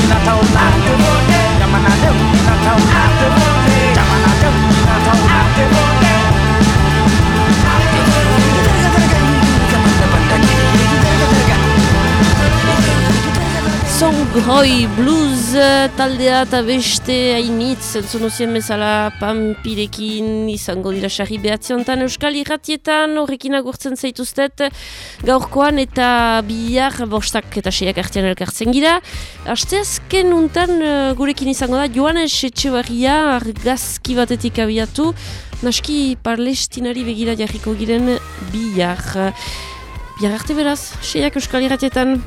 na tau arte vote, kamana do na tau arte Songhoi blues eh, taldea eta beste hainitz entzun uzien bezala pampirekin izango dira sarri behatziontan euskal irratietan horrekin agurtzen zaituztet gaurkoan eta bihar bostak eta seiak artean elkartzen gira. Asteazken untan eh, gurekin izango da Joanes Etxebarria argazki batetik abiatu. Naski palestinari begira jarriko giren bihar. Bihar arte beraz, seiak euskal irratietan.